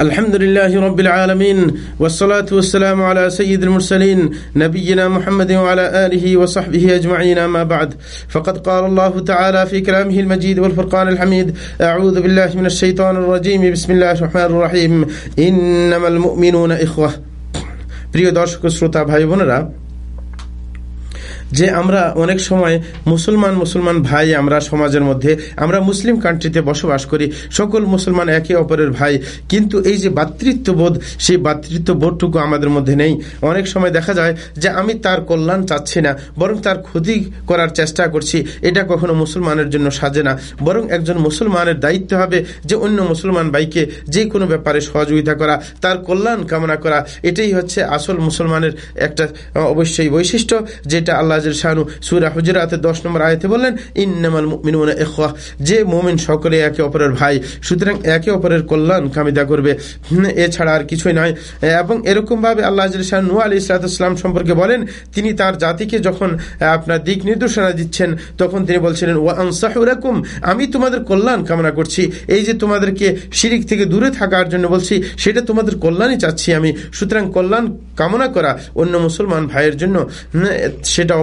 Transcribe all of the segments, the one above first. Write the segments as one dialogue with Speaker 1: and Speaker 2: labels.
Speaker 1: الحمد لله رب العالمين والصلاة والسلام على سيد المرسلين نبينا محمد وعلى آله وصحبه أجمعين ما بعد فقد قال الله تعالى في كلامه المجيد والفرقان الحميد أعوذ بالله من الشيطان الرجيم بسم الله الرحمن الرحيم إنما المؤمنون إخوة প্রিয় দর্শক শ্রোতা ভাই বোনেরা যে আমরা অনেক সময় মুসলমান মুসলমান ভাই আমরা সমাজের মধ্যে, আমরা মুসলিম কান্ট্রিতে বসবাস করি, সকল মুসলমান একে অপরের ভাই। কিন্তু এই যে ভাতৃত্ববোধ, সেই ভাতৃত্ববোধটুকু আমাদের মধ্যে নেই। অনেক সময় দেখা যায় যে আমি তার কল্যাণ চাচ্ছি না, বরং তার ক্ষতি করার চেষ্টা করছি। এটা কখনো মুসলমানের জন্য সাজে না। বরং একজন মুসলমানের দায়িত্ব হবে যে অন্য মুসলমান ভাইকে যে কোনো ব্যাপারে সহযোগিতা করা, তার কল্যাণ কামনা করা। এটাই হচ্ছে আসল মুসলমানের একটা অবশ্যই বৈশিষ্ট্য, যেটা আল্লাহ শাহানু সুরা হুজরাতের দশ নম্বর আয়তে বললেন, ইন্নামাল মিনুনা এখওয়া যে মোমিন সকলে একে অপরের ভাই, সুতরাং একে অপরের কল্যাণ কামিদা করবে। এছাড়া আর কিছুই নয়। এবং এরকম ভাবে আল্লাহ শাহ নু আলী ইসলাতাম সম্পর্কে বলেন, তিনি তার জাতিকে যখন আপনার দিক নির্দেশনা দিচ্ছেন, তখন তিনি বলছিলেন ও আনসাহুরাকুম আমি তোমাদের কল্যাণ কামনা করছি। এই যে তোমাদেরকে শিরিক থেকে দূরে থাকার জন্য বলছি, সেটা তোমাদের কল্যাণই চাচ্ছি আমি। সুতরাং কল্যাণ কামনা করা অন্য মুসলমান ভাইয়ের জন্য সেটা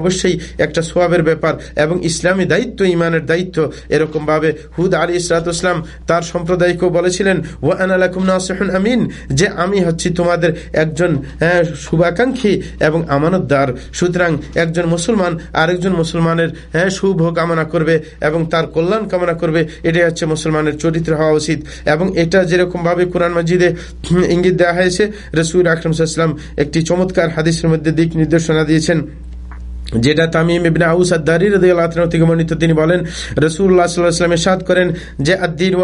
Speaker 1: একটা সোয়াবের ব্যাপার এবং ইসলামী দায়িত্ব ইমানের দায়িত্ব। এরকম ভাবে হুদ আলী ইসরাতাম তার সম্প্রদায়কেও বলেছিলেন ও আনালাকুম আমিন যে আমি হচ্ছি তোমাদের একজন শুভাকাঙ্ক্ষী এবং আমানতদার। সুতরাং একজন মুসলমান আরেকজন মুসলমানের হ্যাঁ শুভ কামনা করবে এবং তার কল্যাণ কামনা করবে। এটাই হচ্ছে মুসলমানের চরিত্র হওয়া উচিত। এবং এটা যেরকম ভাবে কোরআন মজিদে ইঙ্গিত দেওয়া হয়েছে, রসুল আকরম সাল্লাম একটি চমৎকার হাদিসের মধ্যে দিক নির্দেশনা দিয়েছেন। যেটা তামিম ইবনে আউস থেকে বর্ণিত, তিনি বলেন সাল্লাল্লাহু আলাইহি করেন যে, আদ-দীন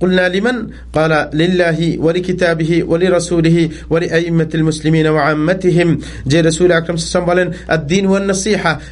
Speaker 1: কুলনা লিল্লাহি আম্মাতিহিম। যে বলেন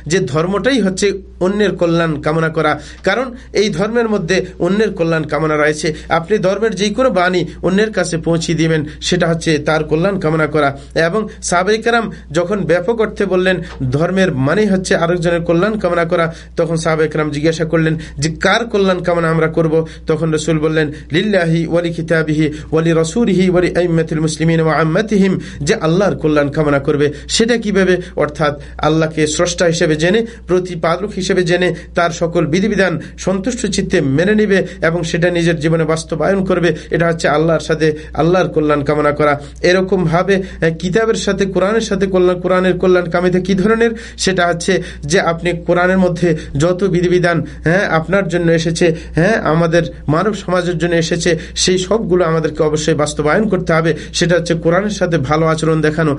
Speaker 1: যে ধর্মটাই হচ্ছে অন্যের কল্যাণ কামনা করা। কারণ, এই ধর্মের মধ্যে অন্যের কল্যাণ কামনা রয়েছে। আপনি ধর্মের যে কোনো বাণী অন্যের কাছে পৌঁছে দিবেন, সেটা হচ্ছে তার কল্যাণ কামনা করা। এবং সাবেকারাম যখন ব্যাপক অর্থে বললেন ধর্ম ধর্মের মানে হচ্ছে আরেকজনের কল্যাণ কামনা করা। তখন সাহাবেকরাম জিজ্ঞাসা করলেন, যে কার কল্যাণ কামনা আমরা করব? তখন রসুল বললেন, লিল্লাহি ওয়ালি কিতাবিহি ওয়ালি রসুলহি ওয়ালি আইমাতুল মুসলিমিন ওয়া আম্মাতিহিম। যে আল্লাহর কল্যাণ কামনা করবে, সেটা কীভাবে? অর্থাৎ আল্লাহকে স্রষ্টা হিসেবে জেনে, প্রতিপালক হিসেবে জেনে, তার সকল বিধিবিধান সন্তুষ্ট চিত্তে মেনে নিবে এবং সেটা নিজের জীবনে বাস্তবায়ন করবে। এটা হচ্ছে আল্লাহর সাথে আল্লাহর কল্যাণ কামনা করা। এরকম ভাবে কিতাবের সাথে, কোরআনের সাথে কল্যাণ, কোরআনের কল্যাণ কামিতে কি ধরনের সেটা হচ্ছে যে আপনি কোরআনের মধ্যে যত বিধিবিধান হ্যাঁ আপনার জন্য এসেছে হ্যাঁ আমাদের মানব সমাজের জন্য এসেছে, সেই সবগুলো আমাদেরকে অবশ্যই বাস্তবায়ন করতে হবে। সেটা হচ্ছে কোরআনের সাথে ভালো আচরণ দেখানো।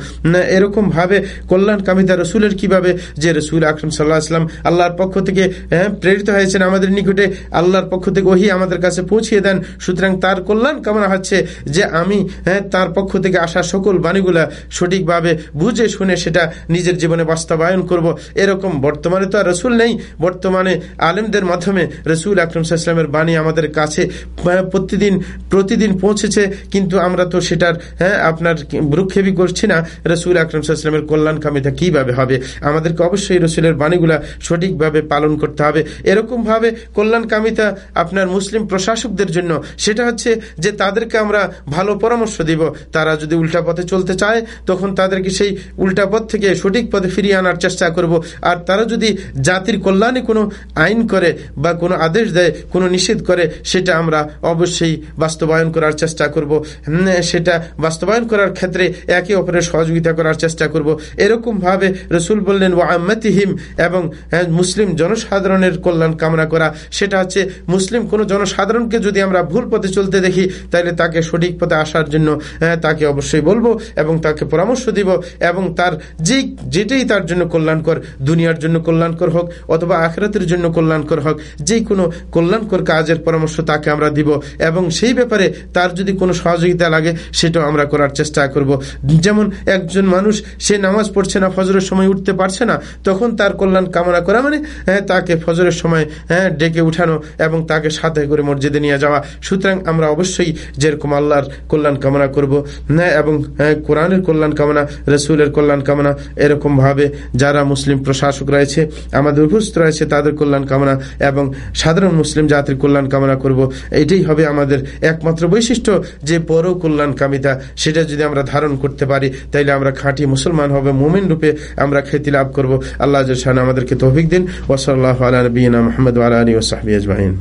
Speaker 1: এরকম ভাবে কল্যাণ কামিতা রসুলের কীভাবে, যে রসুল আকরম সাল্লাহ আসলাম আল্লাহর পক্ষ থেকে হ্যাঁ প্রেরিত হয়েছেন আমাদের নিকটে, আল্লাহর পক্ষ থেকে ওহি আমাদের কাছে পৌঁছিয়ে দেন। সুতরাং তার কল্যাণ কামনা হচ্ছে যে আমি হ্যাঁ তার পক্ষ থেকে আসা সকল বাণীগুলা সঠিকভাবে বুঝে শুনে সেটা নিজের জীবনে বাস্তবায়ন করব। এরকম বর্তমানে তো আর রসুল নেই। বর্তমানে আলেমদের মাধ্যমে রসুল আকরম সাল্লামের বাণী আমাদের কাছে প্রতিদিন প্রতিদিন পৌঁছেছে। কিন্তু আমরা তো সেটার হ্যাঁ আপনার ভ্রুক্ষেপই করছি না। রসুল আকরম সাল্লামের কল্যাণ কামিতা কীভাবে হবে? আমাদেরকে অবশ্যই রসুলের বাণীগুলা সঠিকভাবে পালন করতে হবে। এরকম ভাবে কল্যাণ কামিতা আপনার মুসলিম প্রশাসকদের জন্য, সেটা হচ্ছে যে তাদেরকে আমরা ভালো পরামর্শ দিব। তারা যদি উল্টা পথে চলতে চায়, তখন তাদেরকে সেই উল্টা পথ থেকে সঠিক পথে ফিরিয়ে আনার চেষ্টা করব। আর তারা যদি জাতির কল্যাণে কোনো আইন করে বা কোনো আদেশ দেয়, কোনো নিষেধ করে, সেটা আমরা অবশ্যই বাস্তবায়ন করার চেষ্টা করব। সেটা বাস্তবায়ন করার ক্ষেত্রে একে অপরের সহযোগিতা করার চেষ্টা করব। এরকম ভাবে রসুল বললেন ও আম্মাতিহিম এবং মুসলিম জনসাধারণের কল্যাণ কামনা করা। সেটা হচ্ছে মুসলিম কোনো জনসাধারণকে যদি আমরা ভুল পথে চলতে দেখি তাহলে তাকে সঠিক পথে আসার জন্য তাকে অবশ্যই বলব এবং তাকে পরামর্শ দিব এবং তার যে যেটাই তার জন্য কল্যাণকর দুনিয়ার জন্য কল্যাণকর হোক অথবা আখরাতের জন্য কল্যাণকর হোক যে কোনো কল্যাণকর কাজের পরামর্শ তাকে আমরা দিব এবং সেই ব্যাপারে তার যদি কোনো সহযোগিতা লাগে সেটাও আমরা করার চেষ্টা করব। যেমন একজন মানুষ সে নামাজ পড়ছে না ফজরের সময় উঠতে পারছে না তখন তার কল্যাণ কামনা করা মানে হ্যাঁ, তাকে ফজরের সময় হ্যাঁ ডেকে উঠানো এবং তাকে সাথে করে মসজিদে নিয়ে যাওয়া। সুতরাং আমরা অবশ্যই যেরকম আল্লাহর কল্যাণ কামনা করব হ্যাঁ এবং হ্যাঁ, কোরআনের কল্যাণ কামনা রসুলের কল্যাণ কামনা এরকম ভাবে যারা মুসলিম প্রশাসক রয়েছে, আমাদের উপস্থিত রয়েছে, তাদের কল্যাণ কামনা এবং সাধারণ মুসলিম জাতির কল্যাণ কামনা করব। এটাই হবে আমাদের একমাত্র বৈশিষ্ট্য, যে পর কল্যাণ কামিতা সেটা যদি আমরা ধারণ করতে পারি, তাইলে আমরা খাঁটি মুসলমান হবে, মুমিন রূপে আমরা খ্যাতি লাভ করব। আল্লাহ আমাদেরকে তৌফিক দিন। ওসল্লাহ আলা নবীনা মোহাম্মদ আলী ওসাহবি আজমাইন।